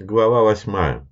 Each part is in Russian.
Глава восьмая.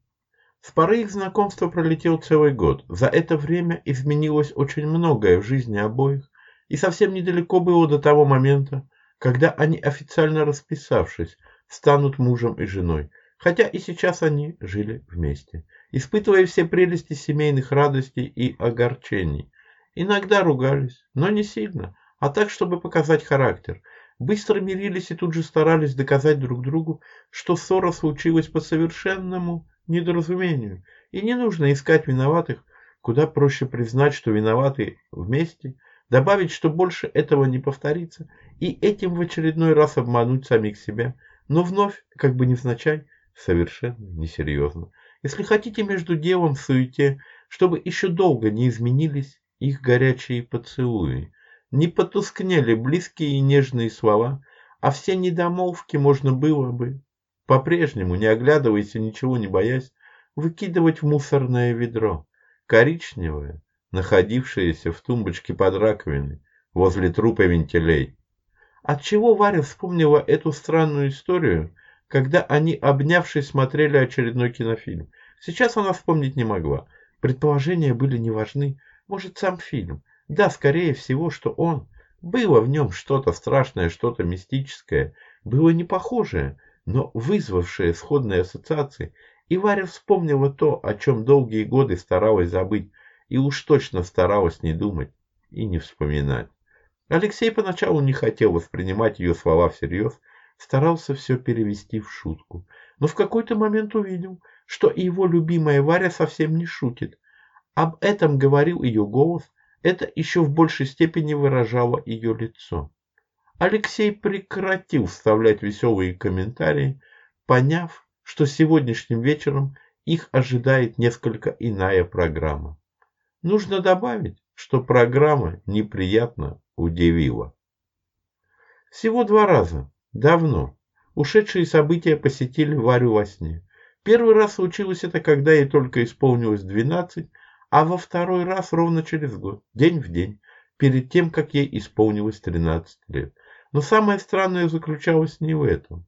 С поры их знакомства пролетел целый год. За это время изменилось очень многое в жизни обоих, и совсем недалеко было до того момента, когда они, официально расписавшись, станут мужем и женой, хотя и сейчас они жили вместе, испытывая все прелести семейных радостей и огорчений. Иногда ругались, но не сильно, а так, чтобы показать характер – быстро мирились и тут же старались доказать друг другу, что ссора случилась по совершенному недоразумению, и не нужно искать виноватых, куда проще признать, что виноваты вместе, добавить, что больше этого не повторится, и этим в очередной раз обмануть самих себя, но вновь, как бы невзначай, совершенно несерьезно. Если хотите между делом в суете, чтобы еще долго не изменились их горячие поцелуи, не потускнели близкие и нежные слова, а все недомолвки можно было бы, по-прежнему, не оглядываясь и ничего не боясь, выкидывать в мусорное ведро, коричневое, находившееся в тумбочке под раковиной, возле трупа вентилей. Отчего Варя вспомнила эту странную историю, когда они, обнявшись, смотрели очередной кинофильм? Сейчас она вспомнить не могла. Предположения были не важны. Может, сам фильм. Да, скорее всего, что он. Было в нем что-то страшное, что-то мистическое, было не похожее, но вызвавшее сходные ассоциации, и Варя вспомнила то, о чем долгие годы старалась забыть, и уж точно старалась не думать и не вспоминать. Алексей поначалу не хотел воспринимать ее слова всерьез, старался все перевести в шутку, но в какой-то момент увидел, что его любимая Варя совсем не шутит. Об этом говорил ее голос, это еще в большей степени выражало ее лицо. Алексей прекратил вставлять веселые комментарии, поняв, что сегодняшним вечером их ожидает несколько иная программа. Нужно добавить, что программа неприятно удивила. Всего два раза, давно, ушедшие события посетили Варю во сне. Первый раз случилось это, когда ей только исполнилось двенадцать, а во второй раз ровно через год, день в день, перед тем, как ей исполнилось 13 лет. Но самое странное заключалось не в этом.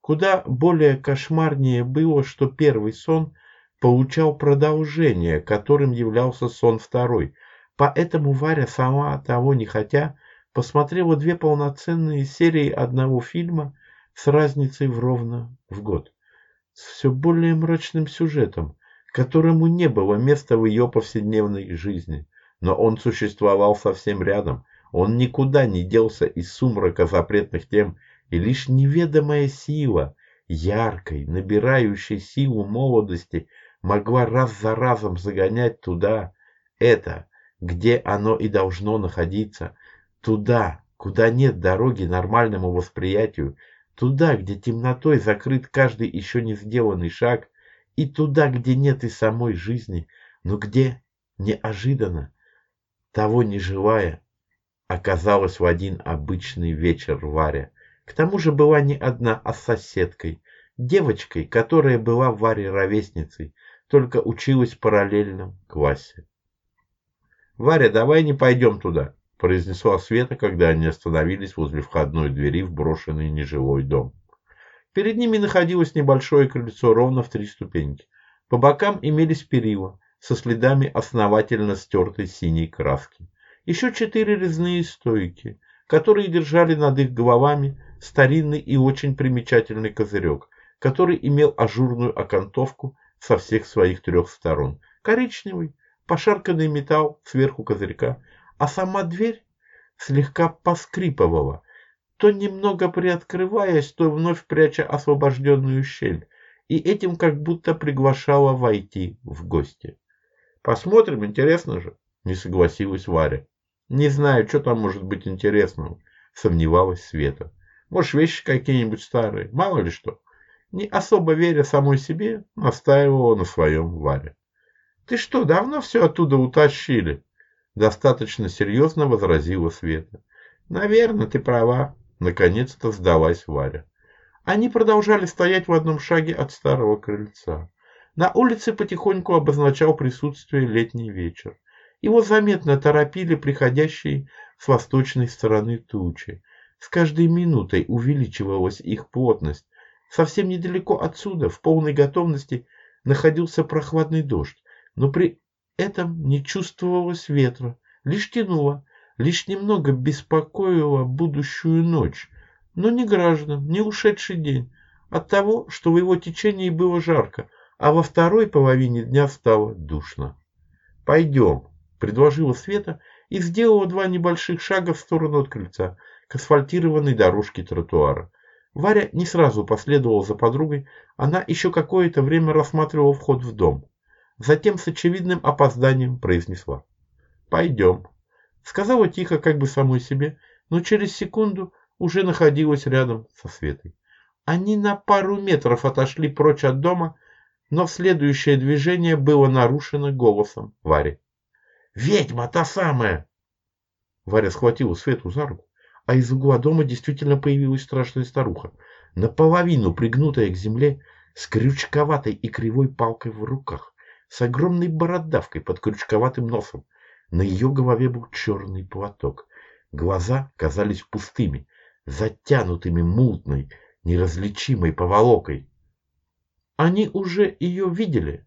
Куда более кошмарнее было, что первый сон получал продолжение, которым являлся сон второй. Поэтому Варя, сама того не хотя, посмотрела две полноценные серии одного фильма с разницей в ровно в год. С все более мрачным сюжетом, которому не было места в ее повседневной жизни. Но он существовал совсем рядом. Он никуда не делся из сумрака запретных тем, и лишь неведомая сила, яркой, набирающей силу молодости, могла раз за разом загонять туда, это, где оно и должно находиться, туда, куда нет дороги нормальному восприятию, туда, где темнотой закрыт каждый еще не сделанный шаг, и туда, где нет и самой жизни, но где, неожиданно, того не желая, оказалась в один обычный вечер Варя. К тому же была не одна, а с соседкой, девочкой, которая была Варе ровесницей, только училась в параллельном классе. «Варя, давай не пойдем туда», – произнесла Света, когда они остановились возле входной двери в брошенный нежилой дом. Перед ними находилось небольшое крыльцо ровно в три ступеньки. По бокам имелись перила со следами основательно стертой синей краски. Еще четыре резные стойки, которые держали над их головами старинный и очень примечательный козырек, который имел ажурную окантовку со всех своих трех сторон. Коричневый, пошарканный металл сверху козырька, а сама дверь слегка поскрипывала, то немного приоткрываясь, то вновь пряча освобожденную щель, и этим как будто приглашала войти в гости. «Посмотрим, интересно же», — не согласилась Варя. «Не знаю, что там может быть интересного», — сомневалась Света. «Может, вещи какие-нибудь старые, мало ли что». Не особо веря самой себе, настаивала на своем Варя. «Ты что, давно все оттуда утащили?» Достаточно серьезно возразила Света. «Наверное, ты права», Наконец-то сдалась Варя. Они продолжали стоять в одном шаге от старого крыльца. На улице потихоньку обозначал присутствие летний вечер. Его заметно торопили приходящие с восточной стороны тучи. С каждой минутой увеличивалась их плотность. совсем недалеко отсюда, в полной готовности, находился прохладный дождь, но при этом не чувствовалось ветра, лишь тянуло, лишь немного беспокоило будущую ночь, но не граждан, не ушедший день, от того, что в его течении было жарко, а во второй половине дня стало душно. «Пойдем», — предложила Света и сделала два небольших шага в сторону от крыльца, к асфальтированной дорожке тротуара. Варя не сразу последовала за подругой, она еще какое-то время рассматривала вход в дом. Затем с очевидным опозданием произнесла. «Пойдем», — сказала тихо, как бы самой себе, но через секунду уже находилась рядом со Светой. Они на пару метров отошли прочь от дома, но следующее движение было нарушено голосом Вари. «Ведьма та самая!» Варя схватила Свету за руку, а из угла дома действительно появилась страшная старуха, наполовину пригнутая к земле, с крючковатой и кривой палкой в руках, с огромной бородавкой под крючковатым носом. На ее голове был черный платок. Глаза казались пустыми, затянутыми мутной, неразличимой поволокой. Они уже ее видели.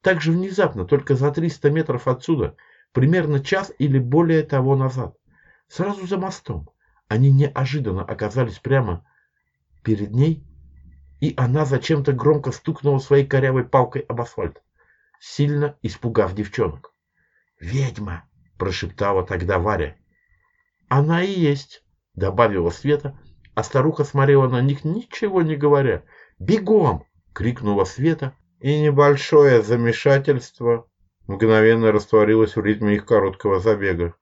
Так же внезапно, только за 300 метров отсюда, примерно час или более того назад. Сразу за мостом. Они неожиданно оказались прямо перед ней, и она зачем-то громко стукнула своей корявой палкой об асфальт, сильно испугав девчонок. «Ведьма!» – прошептала тогда Варя. «Она и есть!» – добавила Света, а старуха смотрела на них, ничего не говоря. «Бегом!» крикнула Света, и небольшое замешательство мгновенно растворилось в ритме их короткого забега.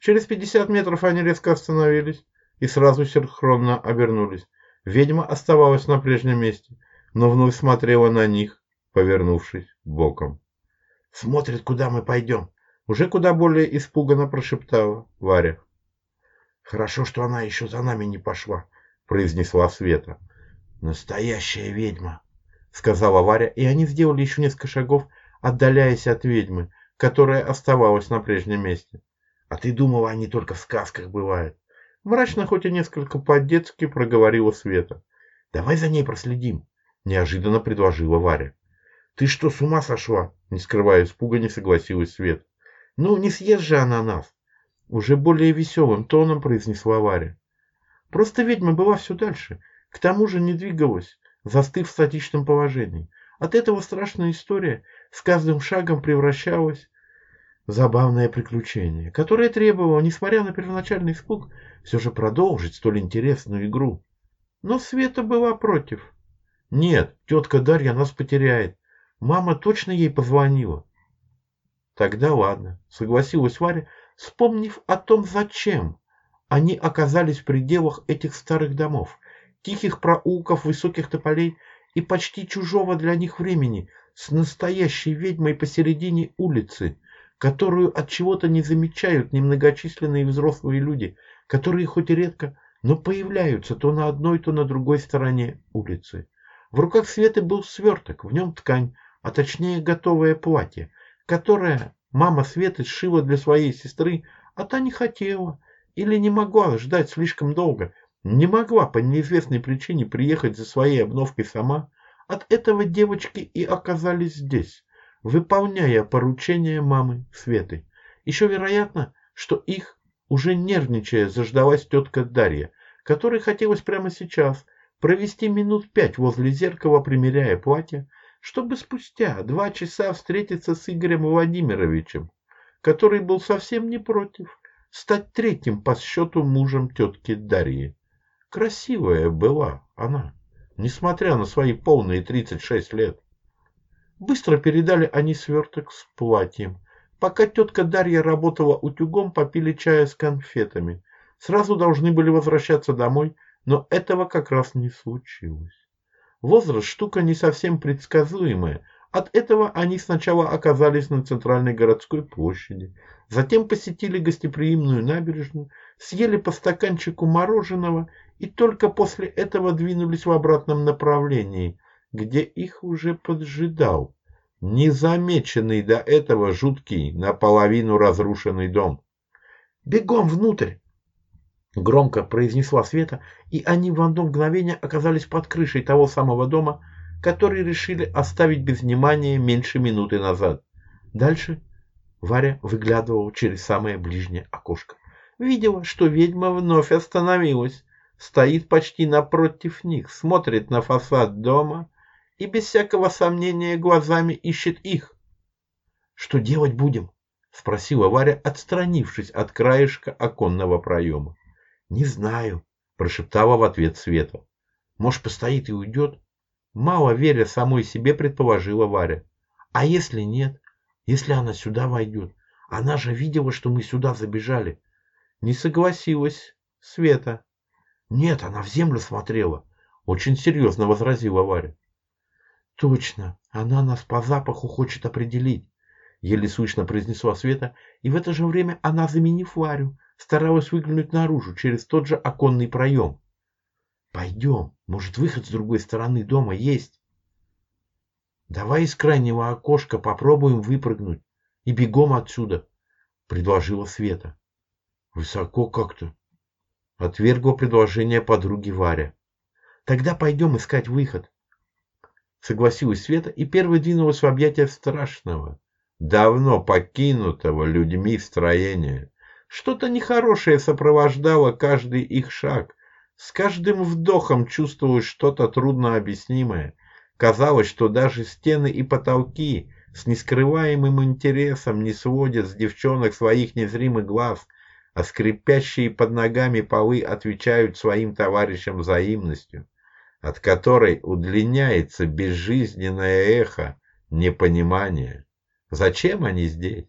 Через пятьдесят метров они резко остановились и сразу синхронно обернулись. Ведьма оставалась на прежнем месте, но вновь смотрела на них, повернувшись боком. «Смотрит, куда мы пойдем!» Уже куда более испуганно прошептала Варя. «Хорошо, что она еще за нами не пошла», — произнесла Света. «Настоящая ведьма!» сказала Варя, и они сделали еще несколько шагов, отдаляясь от ведьмы, которая оставалась на прежнем месте. А ты думала, они только в сказках бывают? Мрачно, хоть и несколько по-детски проговорила Света. Давай за ней проследим, неожиданно предложила Варя. Ты что, с ума сошла? Не скрывая испуга, не согласилась Света. Ну, не съест же она нас. Уже более веселым тоном произнесла Варя. Просто ведьма была все дальше. К тому же не двигалась застыв в статичном положении. От этого страшная история с каждым шагом превращалась в забавное приключение, которое требовало, несмотря на первоначальный испуг, все же продолжить столь интересную игру. Но Света была против. Нет, тетка Дарья нас потеряет. Мама точно ей позвонила. Тогда ладно, согласилась Варя, вспомнив о том, зачем они оказались в пределах этих старых домов тихих проулков, высоких тополей и почти чужого для них времени, с настоящей ведьмой посередине улицы, которую от чего-то не замечают немногочисленные взрослые люди, которые хоть и редко, но появляются то на одной, то на другой стороне улицы. В руках Светы был сверток, в нем ткань, а точнее готовое платье, которое мама Светы сшила для своей сестры, а та не хотела или не могла ждать слишком долго, не могла по неизвестной причине приехать за своей обновкой сама, от этого девочки и оказались здесь, выполняя поручение мамы Светы. Еще вероятно, что их, уже нервничая, заждалась тетка Дарья, которой хотелось прямо сейчас провести минут пять возле зеркала, примеряя платье, чтобы спустя два часа встретиться с Игорем Владимировичем, который был совсем не против стать третьим по счету мужем тетки Дарьи. Красивая была она, несмотря на свои полные 36 лет. Быстро передали они сверток с платьем. Пока тетка Дарья работала утюгом, попили чая с конфетами. Сразу должны были возвращаться домой, но этого как раз не случилось. Возраст штука не совсем предсказуемая. От этого они сначала оказались на центральной городской площади, затем посетили гостеприимную набережную, съели по стаканчику мороженого и только после этого двинулись в обратном направлении, где их уже поджидал незамеченный до этого жуткий, наполовину разрушенный дом. «Бегом внутрь!» Громко произнесла Света, и они в одно мгновение оказались под крышей того самого дома, который решили оставить без внимания меньше минуты назад. Дальше Варя выглядывала через самое ближнее окошко. Видела, что ведьма вновь остановилась, стоит почти напротив них, смотрит на фасад дома и без всякого сомнения глазами ищет их. «Что делать будем?» — спросила Варя, отстранившись от краешка оконного проема. «Не знаю», — прошептала в ответ Света. «Может, постоит и уйдет?» Мало веря самой себе, предположила Варя. «А если нет? Если она сюда войдет? Она же видела, что мы сюда забежали». Не согласилась Света. «Нет, она в землю смотрела», — очень серьезно возразила Варя. «Точно, она нас по запаху хочет определить», — еле слышно произнесла Света, и в это же время она, заменив Варю, старалась выглянуть наружу через тот же оконный проем. «Пойдем, может, выход с другой стороны дома есть?» «Давай из крайнего окошка попробуем выпрыгнуть и бегом отсюда», — предложила Света. «Высоко как-то», — отвергла предложение подруги Варя. «Тогда пойдем искать выход», — согласилась Света и первой двинулась в объятия страшного, давно покинутого людьми строения. Что-то нехорошее сопровождало каждый их шаг. С каждым вдохом чувствовалось что-то труднообъяснимое. Казалось, что даже стены и потолки с нескрываемым интересом не сводят с девчонок своих незримых глаз, а скрипящие под ногами полы отвечают своим товарищам взаимностью, от которой удлиняется безжизненное эхо непонимания. Зачем они здесь?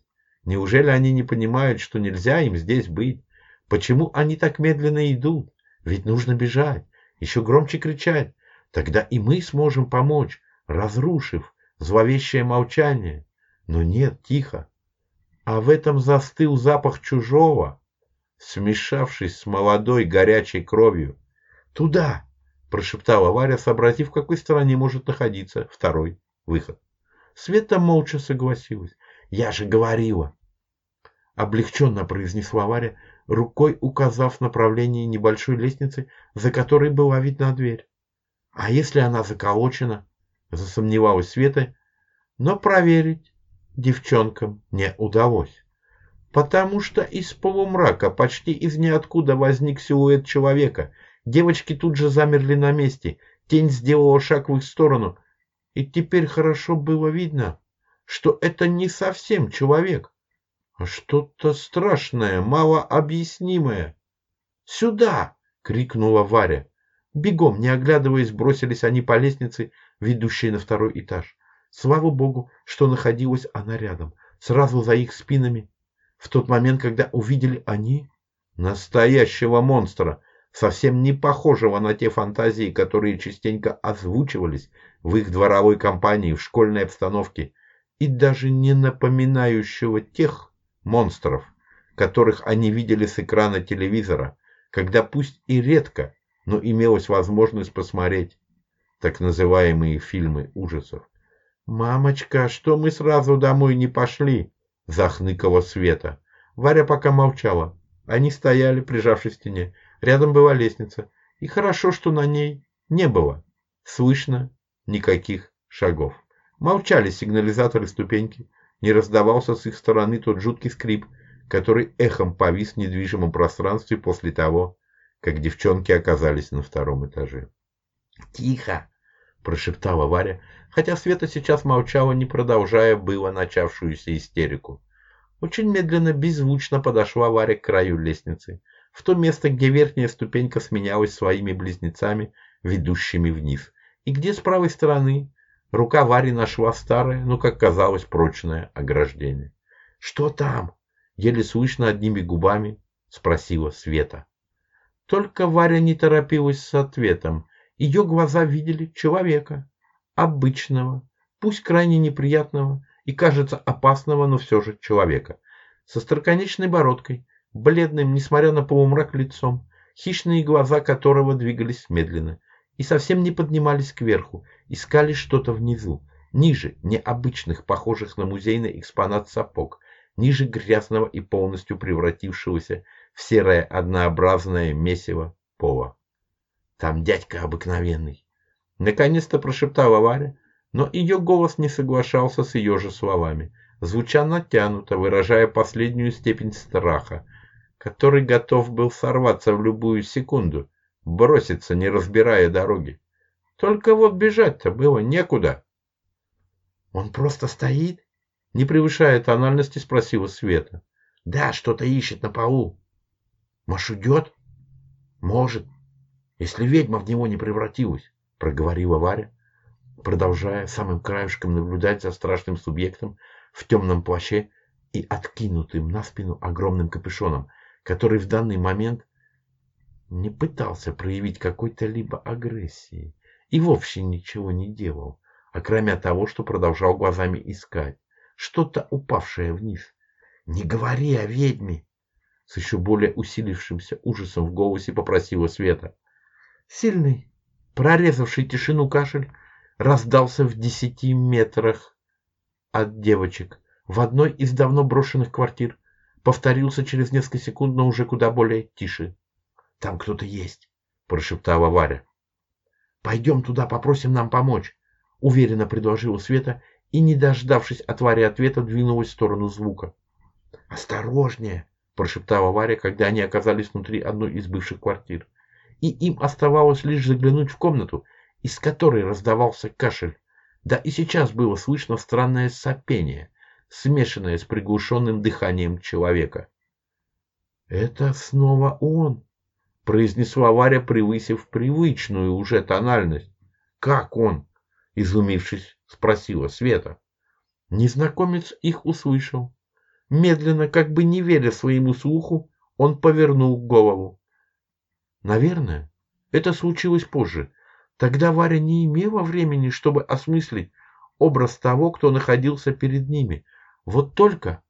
Неужели они не понимают, что нельзя им здесь быть? Почему они так медленно идут? Ведь нужно бежать, еще громче кричать. Тогда и мы сможем помочь, разрушив зловещее молчание. Но нет, тихо. А в этом застыл запах чужого, смешавшись с молодой горячей кровью. «Туда!» – прошептала Варя, сообразив, в какой стороне может находиться второй выход. Света молча согласилась. «Я же говорила!» Облегченно произнесла Варя, рукой указав направление небольшой лестницы, за которой была видна дверь. «А если она заколочена?» Засомневалась Света, но проверить девчонкам не удалось. Потому что из полумрака почти из ниоткуда возник силуэт человека. Девочки тут же замерли на месте. Тень сделала шаг в их сторону. И теперь хорошо было видно, что это не совсем человек, что-то страшное, малообъяснимое. «Сюда!» — крикнула Варя. Бегом, не оглядываясь, бросились они по лестнице, ведущей на второй этаж. Слава богу, что находилась она рядом, сразу за их спинами. В тот момент, когда увидели они настоящего монстра, совсем не похожего на те фантазии, которые частенько озвучивались в их дворовой компании, в школьной обстановке, и даже не напоминающего тех, монстров, которых они видели с экрана телевизора, когда пусть и редко, но имелась возможность посмотреть так называемые фильмы ужасов. «Мамочка, что мы сразу домой не пошли?» – захныкала Света. Варя пока молчала. Они стояли, прижавшись к стене. Рядом была лестница. И хорошо, что на ней не было. Слышно никаких шагов. Молчали сигнализаторы ступеньки не раздавался с их стороны тот жуткий скрип, который эхом повис в недвижимом пространстве после того, как девчонки оказались на втором этаже. «Тихо!» – прошептала Варя, хотя Света сейчас молчала, не продолжая было начавшуюся истерику. Очень медленно, беззвучно подошла Варя к краю лестницы, в то место, где верхняя ступенька сменялась своими близнецами, ведущими вниз, и где с правой стороны Рука Вари нашла старое, но, как казалось, прочное ограждение. «Что там?» — еле слышно одними губами спросила Света. Только Варя не торопилась с ответом. Ее глаза видели человека, обычного, пусть крайне неприятного и, кажется, опасного, но все же человека, со строконечной бородкой, бледным, несмотря на полумрак лицом, хищные глаза которого двигались медленно и совсем не поднимались кверху, искали что-то внизу, ниже необычных, похожих на музейный экспонат сапог, ниже грязного и полностью превратившегося в серое однообразное месиво пола. Там дядька обыкновенный. Наконец-то прошептала Варя, но ее голос не соглашался с ее же словами, звуча натянуто, выражая последнюю степень страха, который готов был сорваться в любую секунду, броситься, не разбирая дороги. Только вот бежать-то было некуда. Он просто стоит? Не превышая тональности, спросила Света. Да, что-то ищет на полу. Может, уйдет? Может, если ведьма в него не превратилась, проговорила Варя, продолжая самым краешком наблюдать за страшным субъектом в темном плаще и откинутым на спину огромным капюшоном, который в данный момент не пытался проявить какой-то либо агрессии и вовсе ничего не делал, а кроме того, что продолжал глазами искать что-то упавшее вниз. «Не говори о ведьме!» С еще более усилившимся ужасом в голосе попросила Света. Сильный, прорезавший тишину кашель раздался в десяти метрах от девочек в одной из давно брошенных квартир. Повторился через несколько секунд, но уже куда более тише. «Там кто-то есть», – прошептала Варя. «Пойдем туда, попросим нам помочь», – уверенно предложила Света и, не дождавшись от Вари ответа, двинулась в сторону звука. «Осторожнее!» – прошептала Варя, когда они оказались внутри одной из бывших квартир. И им оставалось лишь заглянуть в комнату, из которой раздавался кашель. Да и сейчас было слышно странное сопение, смешанное с приглушенным дыханием человека. «Это снова он!» Произнесла Варя, превысив привычную уже тональность. «Как он?» – изумившись, спросила Света. Незнакомец их услышал. Медленно, как бы не веря своему слуху, он повернул голову. Наверное, это случилось позже. Тогда Варя не имела времени, чтобы осмыслить образ того, кто находился перед ними. Вот только,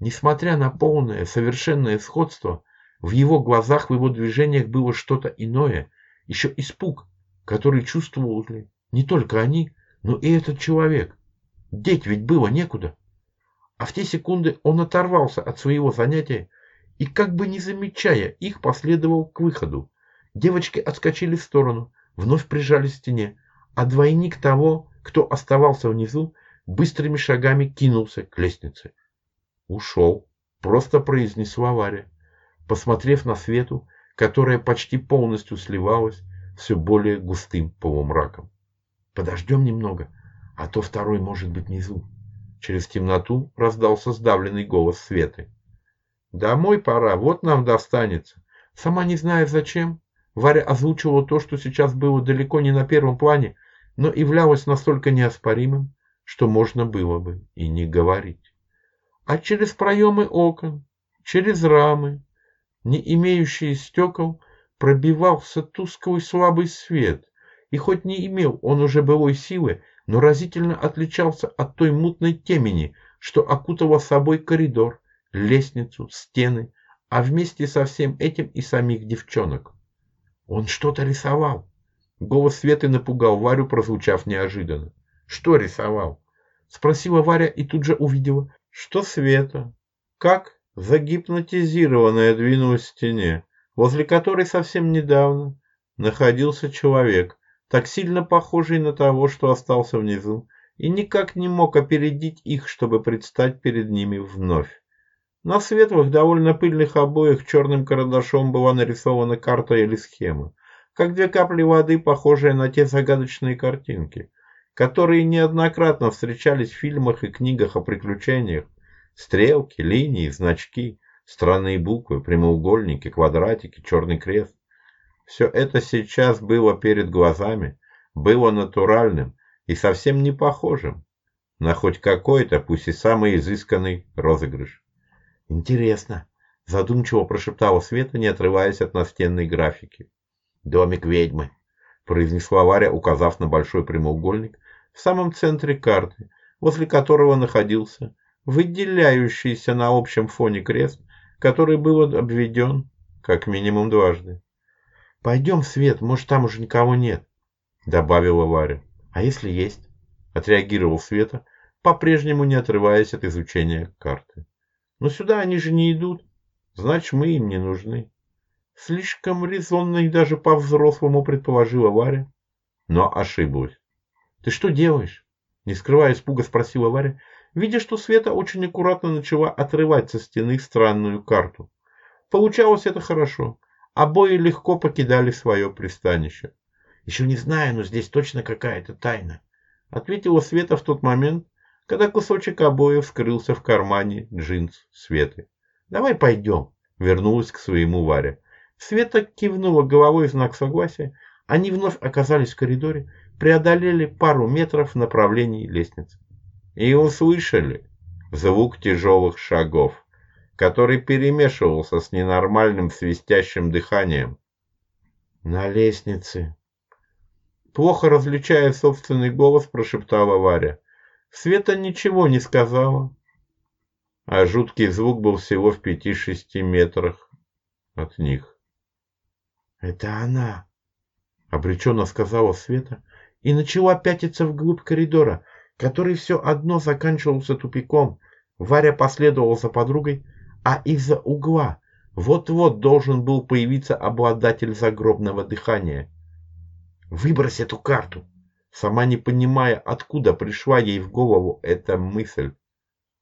несмотря на полное, совершенное сходство, в его глазах, в его движениях было что-то иное, еще испуг, который чувствовали не только они, но и этот человек. Деть ведь было некуда. А в те секунды он оторвался от своего занятия и, как бы не замечая их, последовал к выходу. Девочки отскочили в сторону, вновь прижались к стене, а двойник того, кто оставался внизу, быстрыми шагами кинулся к лестнице. «Ушел», — просто произнесла Варя посмотрев на свету, которая почти полностью сливалась все более густым полумраком. «Подождем немного, а то второй может быть внизу». Через темноту раздался сдавленный голос Светы. «Домой пора, вот нам достанется». Сама не зная зачем, Варя озвучивала то, что сейчас было далеко не на первом плане, но являлось настолько неоспоримым, что можно было бы и не говорить. А через проемы окон, через рамы, не имеющие стекол, пробивался тусклый слабый свет, и хоть не имел он уже былой силы, но разительно отличался от той мутной темени, что окутала собой коридор, лестницу, стены, а вместе со всем этим и самих девчонок. Он что-то рисовал. Голос Светы напугал Варю, прозвучав неожиданно. «Что рисовал?» Спросила Варя и тут же увидела, что Света, как загипнотизированная двинулась к стене, возле которой совсем недавно находился человек, так сильно похожий на того, что остался внизу, и никак не мог опередить их, чтобы предстать перед ними вновь. На светлых, довольно пыльных обоях черным карандашом была нарисована карта или схема, как две капли воды, похожие на те загадочные картинки, которые неоднократно встречались в фильмах и книгах о приключениях, Стрелки, линии, значки, странные буквы, прямоугольники, квадратики, черный крест. Все это сейчас было перед глазами, было натуральным и совсем не похожим на хоть какой-то, пусть и самый изысканный розыгрыш. «Интересно», – задумчиво прошептала Света, не отрываясь от настенной графики. «Домик ведьмы», – произнесла Варя, указав на большой прямоугольник в самом центре карты, возле которого находился выделяющийся на общем фоне крест, который был обведен как минимум дважды. «Пойдем свет, может, там уже никого нет», — добавила Варя. «А если есть?» — отреагировал Света, по-прежнему не отрываясь от изучения карты. «Но сюда они же не идут». значит мы им не нужны. Слишком резонно и даже по-взрослому предположила Варя, но ошиблась. Ты что делаешь? Не скрывая испуга, спросила Варя, видя, что Света очень аккуратно начала отрывать со стены странную карту. Получалось это хорошо. Обои легко покидали свое пристанище. Еще не знаю, но здесь точно какая-то тайна, ответила Света в тот момент, когда кусочек обоев скрылся в кармане джинс Светы. Давай пойдем, вернулась к своему Варя. Света кивнула головой в знак согласия. Они вновь оказались в коридоре, преодолели пару метров в направлении лестницы. И услышали звук тяжелых шагов, который перемешивался с ненормальным свистящим дыханием. На лестнице. Плохо различая собственный голос, прошептала Варя. Света ничего не сказала, а жуткий звук был всего в пяти-шести метрах от них. «Это она!» — обреченно сказала Света и начала пятиться вглубь коридора, который все одно заканчивался тупиком. Варя последовала за подругой, а из-за угла вот-вот должен был появиться обладатель загробного дыхания. «Выбрось эту карту!» Сама не понимая, откуда пришла ей в голову эта мысль,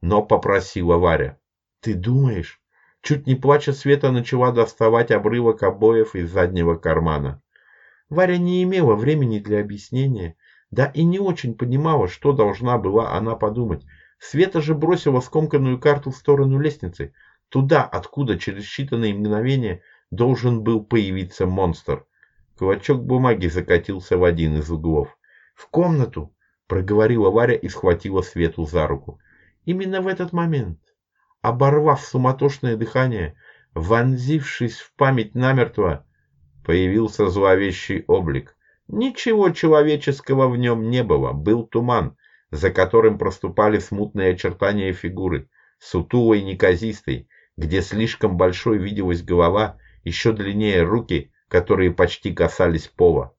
но попросила Варя. «Ты думаешь, Чуть не плача, Света начала доставать обрывок обоев из заднего кармана. Варя не имела времени для объяснения, да и не очень понимала, что должна была она подумать. Света же бросила скомканную карту в сторону лестницы, туда, откуда через считанные мгновения должен был появиться монстр. Клочок бумаги закатился в один из углов. «В комнату!» — проговорила Варя и схватила Свету за руку. Именно в этот момент оборвав суматошное дыхание, вонзившись в память намертво, появился зловещий облик. Ничего человеческого в нем не было, был туман, за которым проступали смутные очертания фигуры, сутулой неказистой, где слишком большой виделась голова, еще длиннее руки, которые почти касались пола.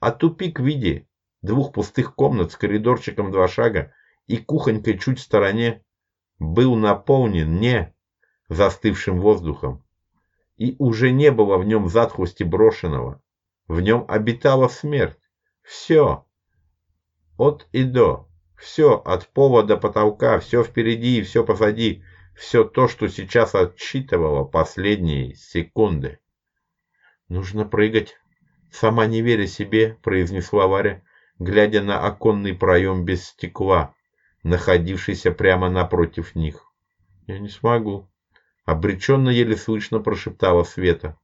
А тупик в виде двух пустых комнат с коридорчиком два шага и кухонькой чуть в стороне был наполнен не застывшим воздухом, и уже не было в нем затхлости брошенного. В нем обитала смерть. Все. От и до. Все от пола до потолка, все впереди и все позади. Все то, что сейчас отсчитывало последние секунды. Нужно прыгать. Сама не веря себе, произнесла Варя, глядя на оконный проем без стекла, находившийся прямо напротив них. «Я не смогу», — обреченно еле слышно прошептала Света.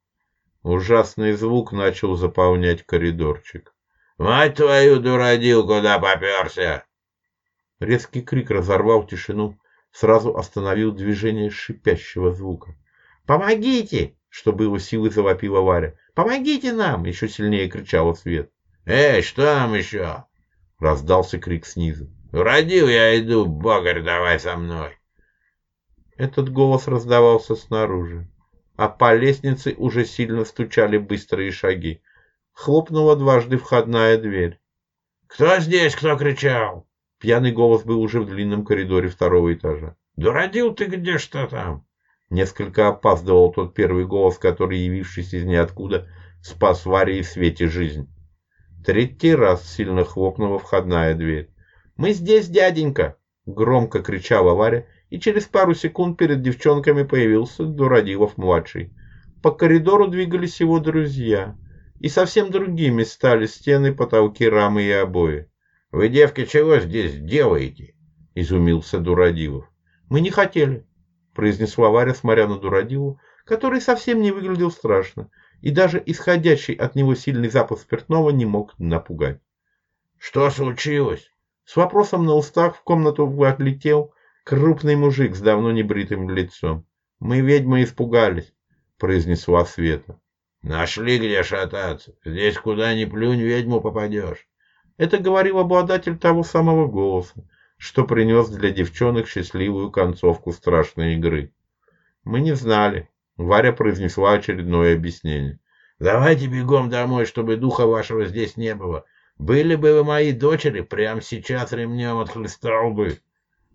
Ужасный звук начал заполнять коридорчик. «Мать твою, дуродил, куда попёрся?» Резкий крик разорвал тишину, сразу остановил движение шипящего звука. «Помогите!» — что было силы завопила Варя. «Помогите нам!» — еще сильнее кричала Свет. «Эй, что там еще?» — раздался крик снизу. Родил я иду, богарь, давай со мной. Этот голос раздавался снаружи, а по лестнице уже сильно стучали быстрые шаги. Хлопнула дважды входная дверь. «Кто здесь, кто кричал?» Пьяный голос был уже в длинном коридоре второго этажа. «Дуродил ты где что там?» Несколько опаздывал тот первый голос, который, явившись из ниоткуда, спас Варе и Свете жизнь. Третий раз сильно хлопнула входная дверь. «Мы здесь, дяденька!» — громко кричала Варя, и через пару секунд перед девчонками появился Дурадилов-младший. По коридору двигались его друзья, и совсем другими стали стены, потолки, рамы и обои. «Вы, девки, чего здесь делаете?» — изумился Дурадилов. «Мы не хотели», — произнесла Варя, смотря на Дурадилу, который совсем не выглядел страшно, и даже исходящий от него сильный запах спиртного не мог напугать. «Что случилось?» С вопросом на устах в комнату отлетел крупный мужик с давно небритым лицом. «Мы, ведьмы, испугались», — произнесла Света. «Нашли где шататься. Здесь куда ни плюнь, ведьму попадешь». Это говорил обладатель того самого голоса, что принес для девчонок счастливую концовку страшной игры. «Мы не знали», — Варя произнесла очередное объяснение. «Давайте бегом домой, чтобы духа вашего здесь не было. Были бы вы мои дочери, прямо сейчас ремнем отхлестал бы.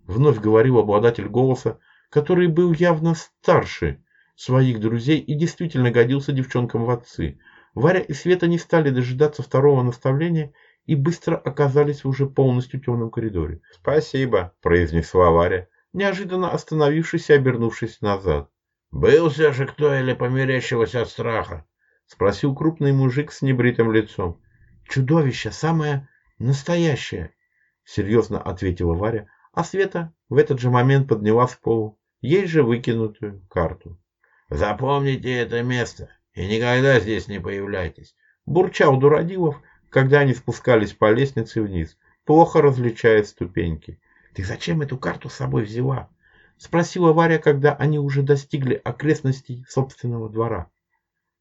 Вновь говорил обладатель голоса, который был явно старше, своих друзей и действительно годился девчонкам в отцы. Варя и Света не стали дожидаться второго наставления и быстро оказались в уже полностью темном коридоре. «Спасибо», – произнесла Варя, неожиданно остановившись и обернувшись назад. «Был все же кто или померещилось от страха?» – спросил крупный мужик с небритым лицом. «Чудовище, самое настоящее», – серьезно ответила Варя, а Света в этот же момент подняла с полу ей же выкинутую карту. «Запомните это место и никогда здесь не появляйтесь», – бурчал Дурадилов, когда они спускались по лестнице вниз, плохо различая ступеньки. «Ты зачем эту карту с собой взяла?» – спросила Варя, когда они уже достигли окрестностей собственного двора.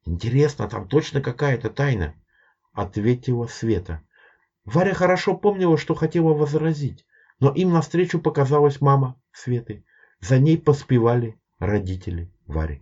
«Интересно, там точно какая-то тайна?» – ответила Света. Варя хорошо помнила, что хотела возразить, но им навстречу показалась мама Светы. За ней поспевали родители Вари.